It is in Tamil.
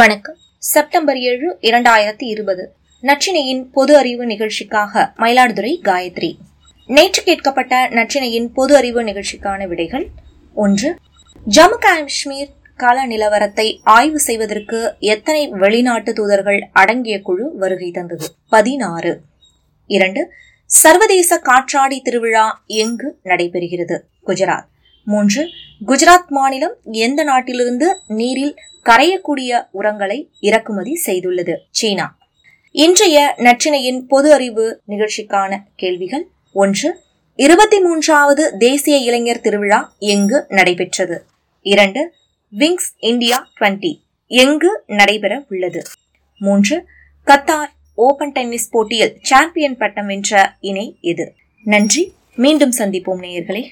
வணக்கம். செப்டம்பர் ஏழு இரண்டாயிரத்தி இருபது. நச்சினையின் பொது அறிவு நிகழ்ச்சிக்காக மயிலாடுதுறை காயத்ரி. நேற்று கேட்கப்பட்ட நச்சினையின் பொது அறிவு நிகழ்ச்சிக்கான விடைகள் ஒன்று. ஜம்மு காஷ்மீர் கால நிலவரத்தை ஆய்வு செய்வதற்கு எத்தனை வெளிநாட்டு தூதர்கள் அடங்கிய குழு வருகை தந்தது? பதினாறு. இரண்டு. சர்வதேச காற்றாடி திருவிழா எங்கு நடைபெறுகிறது? குஜராத். மூன்று குஜராத் மாநிலம் எந்த நாட்டிலிருந்து நீரில் கரையக்கூடிய உரங்களை இறக்குமதி செய்துள்ளது? சீனா. இன்றைய நற்றினையின் பொது அறிவு நிகழ்ச்சிக்கான கேள்விகள் ஒன்று இருபத்தி மூன்றாவது தேசிய இளைஞர் திருவிழா எங்கு நடைபெற்றது? இரண்டு விங்ஸ் இந்தியா டுவெண்டி எங்கு நடைபெற உள்ளது மூன்று கத்தார் ஓபன் டென்னிஸ் போட்டியில் சாம்பியன் பட்டம் வென்ற இணை எது? நன்றி மீண்டும் சந்திப்போம் நேயர்களே.